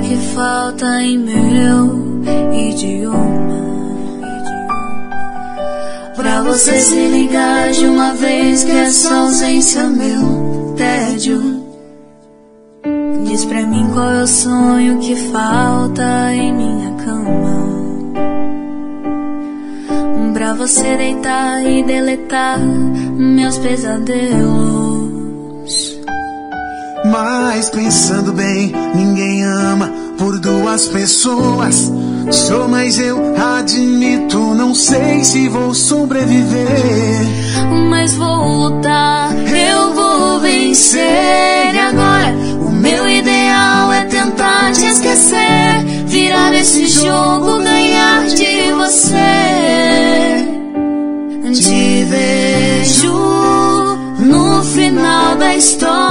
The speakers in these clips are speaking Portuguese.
que falta em meu idioma. Pra você se ligar de uma vez que essa ausência é meu tédio. Diz pra mim qual é o sonho que falta em minha cama. Pra você deitar e deletar meus pesadelos. Mas pensando bem, ninguém ama por duas pessoas. Sou, mas eu admito, não sei se vou sobreviver. Mas vou lutar, eu vou vencer. E agora, o meu ideal é tentar te esquecer. Virar esse jogo, ganhar de você. Te vejo no final da história.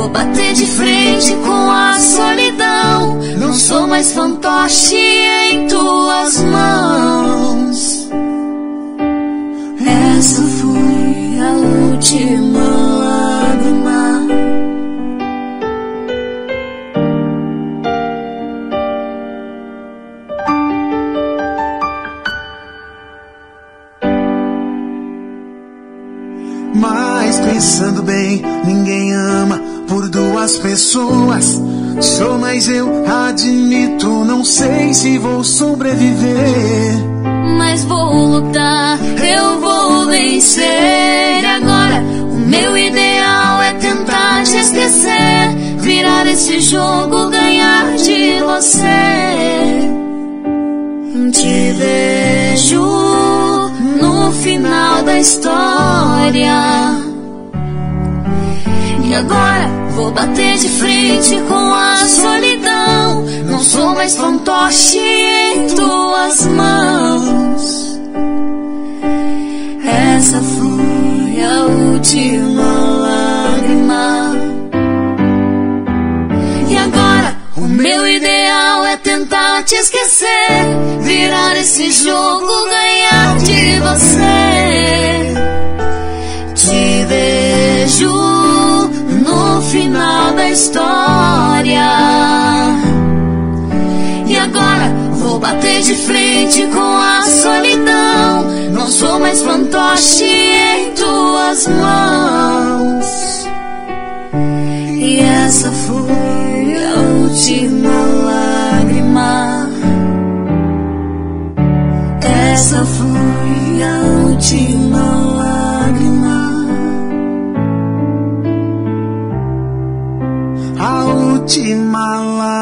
Vou bater de frente com a solidão. Não sou mais fantoche em tuas mãos. Essa foi a última lágrima. Mas pensando bem, ninguém ama por duas pessoas. Sou, mas eu admito, não sei se vou sobreviver. Mas vou lutar, eu vou vencer. Agora, o meu ideal é tentar te esquecer. Virar esse jogo, ganhar de você. Te vejo no final da história. E agora vou bater de frente com a solidão. Não sou mais fantoche em tuas mãos. Essa foi a última lágrima. E agora o meu ideal é tentar te esquecer. Virar esse jogo, ganhar de você. Bater de frente com a solidão. Não sou mais fantoche em tuas mãos. E essa foi a última lágrima. Essa foi a última lágrima. A última lágrima.